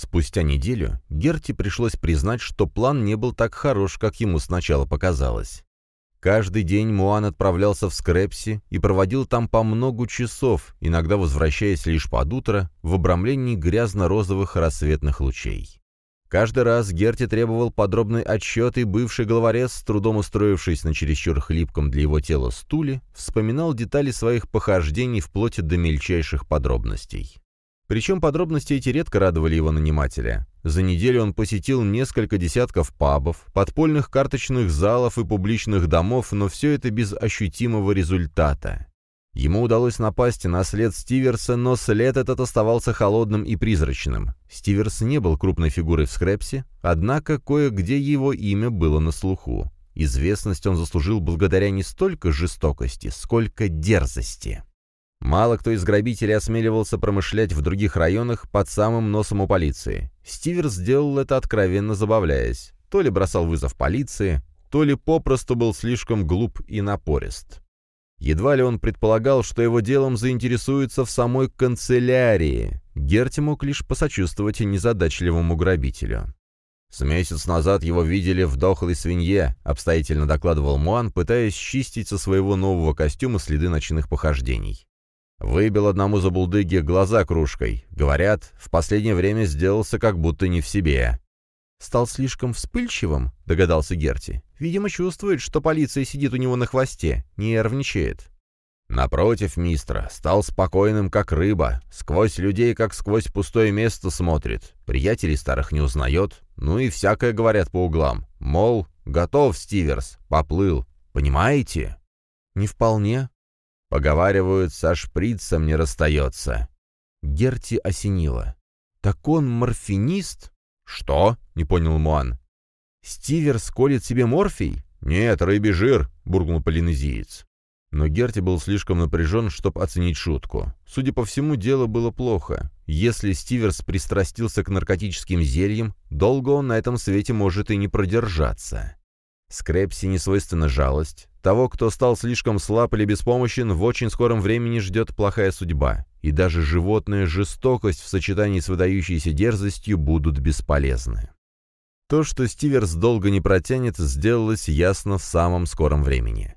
Спустя неделю Герти пришлось признать, что план не был так хорош, как ему сначала показалось. Каждый день Муан отправлялся в Скрепси и проводил там по многу часов, иногда возвращаясь лишь под утро в обрамлении грязно-розовых рассветных лучей. Каждый раз Герти требовал подробный отчет, и бывший головорез, с трудом устроившись на чересчур хлипком для его тела стуле, вспоминал детали своих похождений вплоть до мельчайших подробностей. Причем подробности эти редко радовали его нанимателя. За неделю он посетил несколько десятков пабов, подпольных карточных залов и публичных домов, но все это без ощутимого результата. Ему удалось напасть на след Стиверса, но след этот оставался холодным и призрачным. Стиверс не был крупной фигурой в скрепсе, однако кое-где его имя было на слуху. Известность он заслужил благодаря не столько жестокости, сколько дерзости. Мало кто из грабителей осмеливался промышлять в других районах под самым носом у полиции. Стиверс сделал это откровенно забавляясь. То ли бросал вызов полиции, то ли попросту был слишком глуп и напорист. Едва ли он предполагал, что его делом заинтересуются в самой канцелярии. Герти мог лишь посочувствовать незадачливому грабителю. «С месяц назад его видели в дохлой свинье», — обстоятельно докладывал Муан, пытаясь чистить со своего нового костюма следы ночных похождений. Выбил одному забулдыге глаза кружкой. Говорят, в последнее время сделался как будто не в себе. «Стал слишком вспыльчивым?» — догадался Герти. «Видимо, чувствует, что полиция сидит у него на хвосте, нервничает». Напротив мистера, стал спокойным, как рыба, сквозь людей, как сквозь пустое место смотрит, приятелей старых не узнает, ну и всякое говорят по углам, мол, готов, Стиверс, поплыл, понимаете? Не вполне. Поговаривают, со шприцем не расстается. Герти осенила. Так он морфинист? «Что?» — не понял Муан. «Стивер сколит себе морфий?» «Нет, рыбий жир», — буркнул полинезиец. Но Герти был слишком напряжен, чтобы оценить шутку. Судя по всему, дело было плохо. Если Стиверс пристрастился к наркотическим зельям, долго он на этом свете может и не продержаться. Скрепси не свойственна жалость. Того, кто стал слишком слаб или беспомощен, в очень скором времени ждет плохая судьба и даже животная жестокость в сочетании с выдающейся дерзостью будут бесполезны. То, что Стиверс долго не протянет, сделалось ясно в самом скором времени.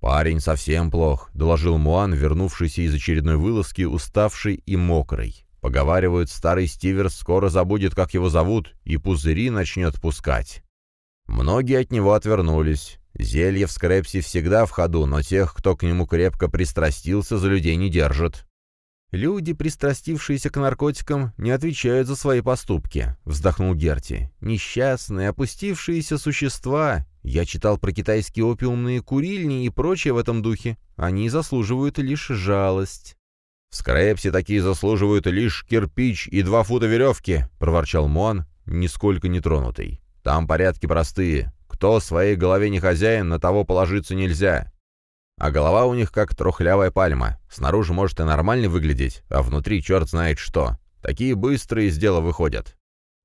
«Парень совсем плох», — доложил Муан, вернувшийся из очередной вылазки, уставший и мокрый. Поговаривают, старый Стиверс скоро забудет, как его зовут, и пузыри начнет пускать. Многие от него отвернулись. Зелье в скрепсе всегда в ходу, но тех, кто к нему крепко пристрастился, за людей не держат. «Люди, пристрастившиеся к наркотикам, не отвечают за свои поступки», — вздохнул Герти. «Несчастные, опустившиеся существа. Я читал про китайские опиумные курильни и прочее в этом духе. Они заслуживают лишь жалость». «В Скрэпсе такие заслуживают лишь кирпич и два фута веревки», — проворчал Муан, нисколько не тронутый. «Там порядки простые. Кто своей голове не хозяин, на того положиться нельзя. А голова у них как трухлявая пальма. Снаружи может и нормально выглядеть, а внутри черт знает что. Такие быстрые из дела выходят.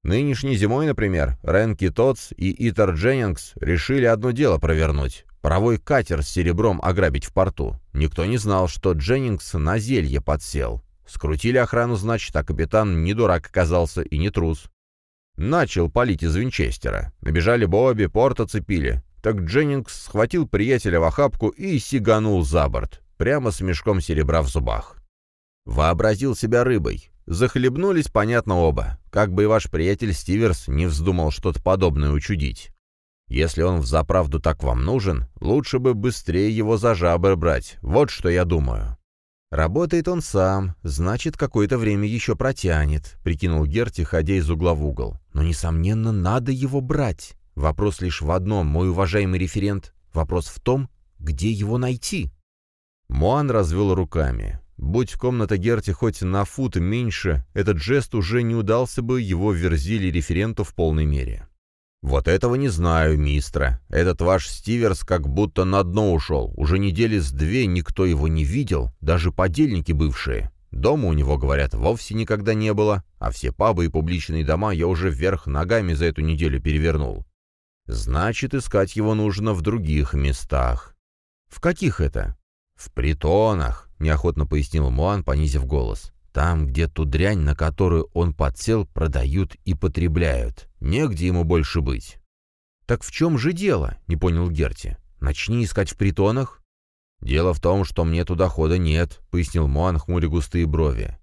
Нынешней зимой, например, Ренки Тотс и Итер Дженнингс решили одно дело провернуть. Паровой катер с серебром ограбить в порту. Никто не знал, что Дженнингс на зелье подсел. Скрутили охрану, значит, а капитан не дурак оказался и не трус. Начал палить из винчестера. Набежали Бобби, порт оцепили. Так Дженнингс схватил приятеля в охапку и сиганул за борт, прямо с мешком серебра в зубах. Вообразил себя рыбой. Захлебнулись, понятно, оба. Как бы и ваш приятель Стиверс не вздумал что-то подобное учудить. Если он взаправду так вам нужен, лучше бы быстрее его за жабры брать. Вот что я думаю. «Работает он сам, значит, какое-то время еще протянет», — прикинул Герти, ходя из угла в угол. «Но, несомненно, надо его брать. Вопрос лишь в одном, мой уважаемый референт. Вопрос в том, где его найти. Муан развел руками. Будь комната Герти хоть на фут меньше, этот жест уже не удался бы его верзили референту в полной мере. «Вот этого не знаю, мистра. Этот ваш Стиверс как будто на дно ушел. Уже недели с две никто его не видел, даже подельники бывшие. Дома у него, говорят, вовсе никогда не было, а все пабы и публичные дома я уже вверх ногами за эту неделю перевернул. Значит, искать его нужно в других местах. В каких это? В притонах, неохотно пояснил Муан, понизив голос. Там, где ту дрянь, на которую он подсел, продают и потребляют. Негде ему больше быть». «Так в чем же дело?» — не понял Герти. «Начни искать в притонах?» «Дело в том, что мне туда хода нет», — пояснил Муан, хмуря густые брови.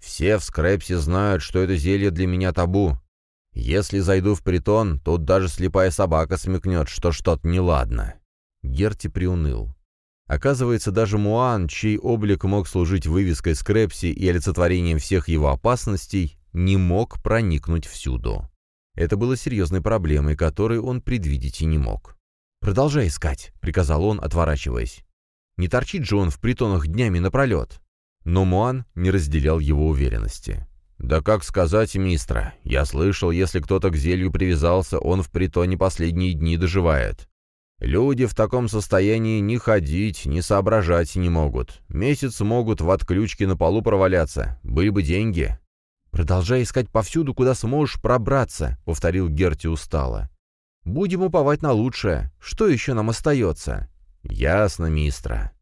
«Все в Скрэпсе знают, что это зелье для меня табу. Если зайду в притон, тут даже слепая собака смекнет, что что-то неладно». Герти приуныл. Оказывается, даже Муан, чей облик мог служить вывеской Скрепси и олицетворением всех его опасностей, не мог проникнуть всюду. Это было серьезной проблемой, которой он предвидеть и не мог. «Продолжай искать», — приказал он, отворачиваясь. «Не торчит же он в притонах днями напролет». Но Муан не разделял его уверенности. «Да как сказать, мистра, я слышал, если кто-то к зелью привязался, он в притоне последние дни доживает. Люди в таком состоянии ни ходить, ни соображать не могут. Месяц могут в отключке на полу проваляться. Были бы деньги. «Продолжай искать повсюду, куда сможешь пробраться», — повторил Герти устало. «Будем уповать на лучшее. Что еще нам остается?» «Ясно, мистра».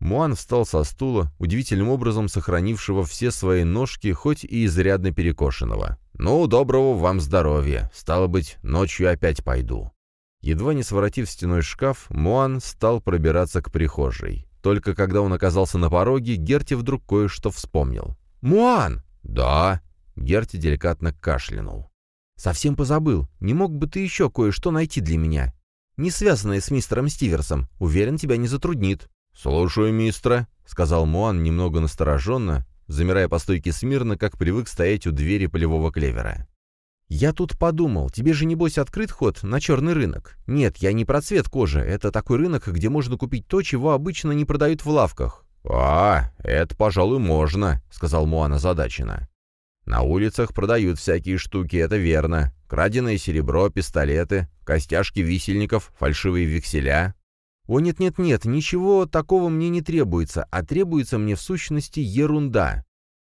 Муан встал со стула, удивительным образом сохранившего все свои ножки, хоть и изрядно перекошенного. «Ну, доброго вам здоровья. Стало быть, ночью опять пойду». Едва не своротив стеной шкаф, Муан стал пробираться к прихожей. Только когда он оказался на пороге, Герти вдруг кое-что вспомнил. «Муан!» «Да?» Герти деликатно кашлянул. «Совсем позабыл. Не мог бы ты еще кое-что найти для меня? Не связанное с мистером Стиверсом. Уверен, тебя не затруднит». «Слушаю, мистера», — сказал Муан немного настороженно, замирая по стойке смирно, как привык стоять у двери полевого клевера. «Я тут подумал, тебе же небось открыт ход на черный рынок? Нет, я не про цвет кожи, это такой рынок, где можно купить то, чего обычно не продают в лавках». «А, это, пожалуй, можно», — сказал Муан озадаченно. «На улицах продают всякие штуки, это верно. Краденое серебро, пистолеты, костяшки висельников, фальшивые векселя». «О, нет-нет-нет, ничего такого мне не требуется, а требуется мне в сущности ерунда».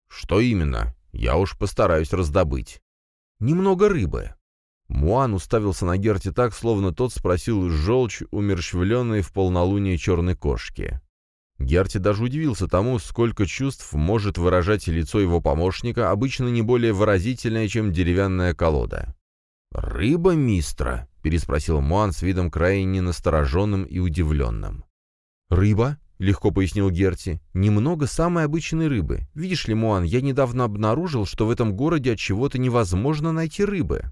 «Что именно? Я уж постараюсь раздобыть». Немного рыбы». Муан уставился на Герти так, словно тот спросил желчь, умерщвленной в полнолуние черной кошки. Герти даже удивился тому, сколько чувств может выражать лицо его помощника, обычно не более выразительное, чем деревянная колода. «Рыба, мистра?» — переспросил Муан с видом крайне настороженным и удивленным. «Рыба?» — легко пояснил Герти. «Немного самой обычной рыбы. Видишь ли, Муан, я недавно обнаружил, что в этом городе от чего-то невозможно найти рыбы.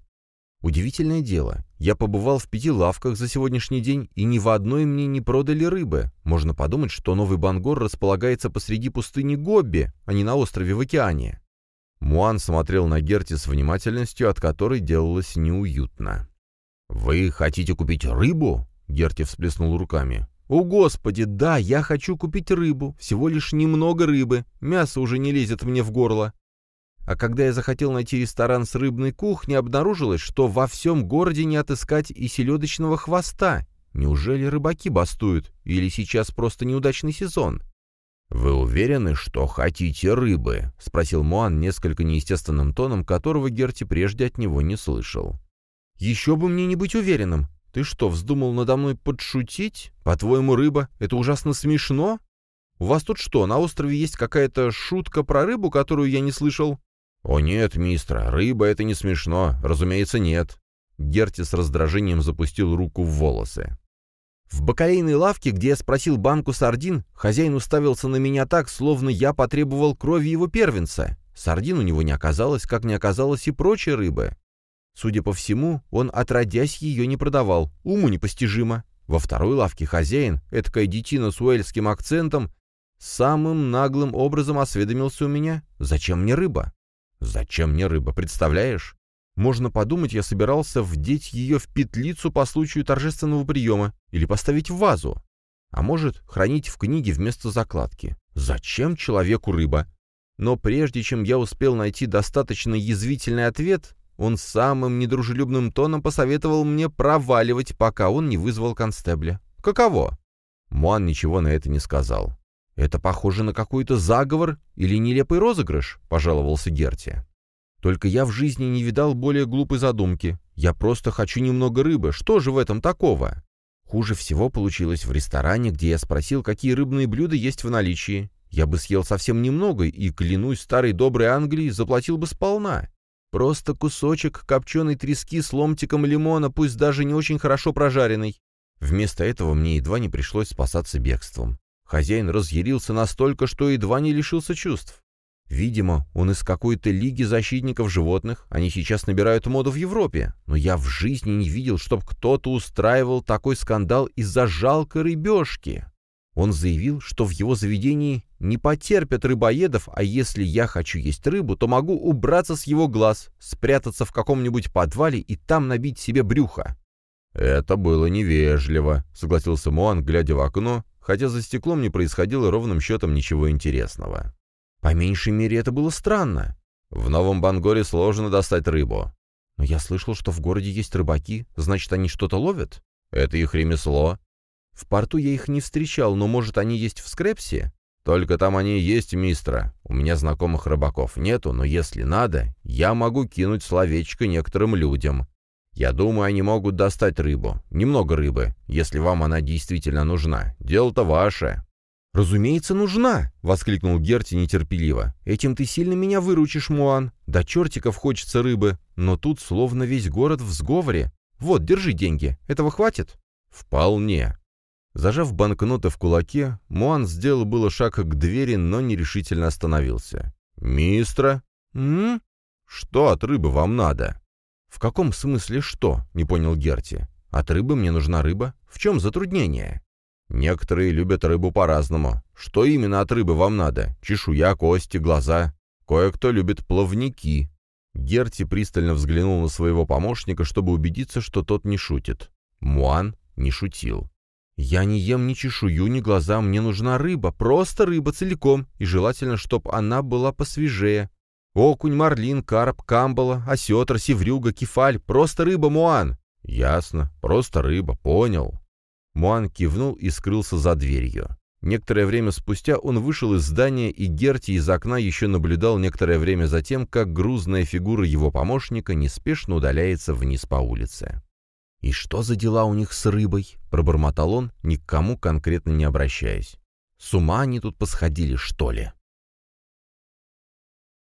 Удивительное дело. Я побывал в пяти лавках за сегодняшний день, и ни в одной мне не продали рыбы. Можно подумать, что Новый Бангор располагается посреди пустыни Гобби, а не на острове в океане». Муан смотрел на Герти с внимательностью, от которой делалось неуютно. «Вы хотите купить рыбу?» — Герти всплеснул руками. «О, Господи, да, я хочу купить рыбу, всего лишь немного рыбы, мясо уже не лезет мне в горло». А когда я захотел найти ресторан с рыбной кухней, обнаружилось, что во всем городе не отыскать и селедочного хвоста. Неужели рыбаки бастуют? Или сейчас просто неудачный сезон? «Вы уверены, что хотите рыбы?» — спросил Муан несколько неестественным тоном, которого Герти прежде от него не слышал. «Еще бы мне не быть уверенным. «Ты что, вздумал надо мной подшутить? По-твоему, рыба — это ужасно смешно? У вас тут что, на острове есть какая-то шутка про рыбу, которую я не слышал?» «О нет, мистер, рыба — это не смешно. Разумеется, нет». Герти с раздражением запустил руку в волосы. В бакалейной лавке, где я спросил банку сардин, хозяин уставился на меня так, словно я потребовал крови его первенца. Сардин у него не оказалось, как не оказалось и прочей рыбы. Судя по всему, он отродясь ее не продавал, уму непостижимо. Во второй лавке хозяин, эткая детина с уэльским акцентом, самым наглым образом осведомился у меня, зачем мне рыба? Зачем мне рыба, представляешь? Можно подумать, я собирался вдеть ее в петлицу по случаю торжественного приема или поставить в вазу. А может, хранить в книге вместо закладки. Зачем человеку рыба? Но прежде чем я успел найти достаточно язвительный ответ, он самым недружелюбным тоном посоветовал мне проваливать, пока он не вызвал констебля. Каково? Муан ничего на это не сказал. «Это похоже на какой-то заговор или нелепый розыгрыш», — пожаловался Герти. «Только я в жизни не видал более глупой задумки. Я просто хочу немного рыбы. Что же в этом такого?» Хуже всего получилось в ресторане, где я спросил, какие рыбные блюда есть в наличии. Я бы съел совсем немного и, клянусь старой доброй Англии, заплатил бы сполна. Просто кусочек копченой трески с ломтиком лимона, пусть даже не очень хорошо прожаренный. Вместо этого мне едва не пришлось спасаться бегством. Хозяин разъярился настолько, что едва не лишился чувств. Видимо, он из какой-то лиги защитников животных, они сейчас набирают моду в Европе, но я в жизни не видел, чтобы кто-то устраивал такой скандал из-за жалкой рыбешки. Он заявил, что в его заведении не потерпят рыбоедов, а если я хочу есть рыбу, то могу убраться с его глаз, спрятаться в каком-нибудь подвале и там набить себе брюхо. «Это было невежливо», — согласился Муан, глядя в окно, хотя за стеклом не происходило ровным счетом ничего интересного. «По меньшей мере это было странно. В Новом Бангоре сложно достать рыбу». «Но я слышал, что в городе есть рыбаки, значит, они что-то ловят?» «Это их ремесло. В порту я их не встречал, но, может, они есть в Скрепсе? Только там они есть, мистера. У меня знакомых рыбаков нету, но если надо, я могу кинуть словечко некоторым людям. Я думаю, они могут достать рыбу. Немного рыбы, если вам она действительно нужна. Дело-то ваше». «Разумеется, нужна!» — воскликнул Герти нетерпеливо. «Этим ты сильно меня выручишь, Муан. До чертиков хочется рыбы, но тут словно весь город в сговоре. Вот, держи деньги. Этого хватит?» «Вполне. Зажав банкноты в кулаке, Муан сделал было шаг к двери, но нерешительно остановился. «Мистра?» «М? Что от рыбы вам надо?» «В каком смысле что?» — не понял Герти. «От рыбы мне нужна рыба. В чем затруднение?» «Некоторые любят рыбу по-разному. Что именно от рыбы вам надо? Чешуя, кости, глаза. Кое-кто любит плавники». Герти пристально взглянул на своего помощника, чтобы убедиться, что тот не шутит. Муан не шутил. «Я не ем ни чешую, ни глаза, мне нужна рыба, просто рыба целиком, и желательно, чтобы она была посвежее. Окунь, марлин, карп, камбала, осетр, севрюга, кефаль, просто рыба, Муан». «Ясно, просто рыба, понял». Муан кивнул и скрылся за дверью. Некоторое время спустя он вышел из здания, и Герти из окна еще наблюдал некоторое время за тем, как грузная фигура его помощника неспешно удаляется вниз по улице. «И что за дела у них с рыбой?» — пробормотал он, ни к кому конкретно не обращаясь. «С ума они тут посходили, что ли?»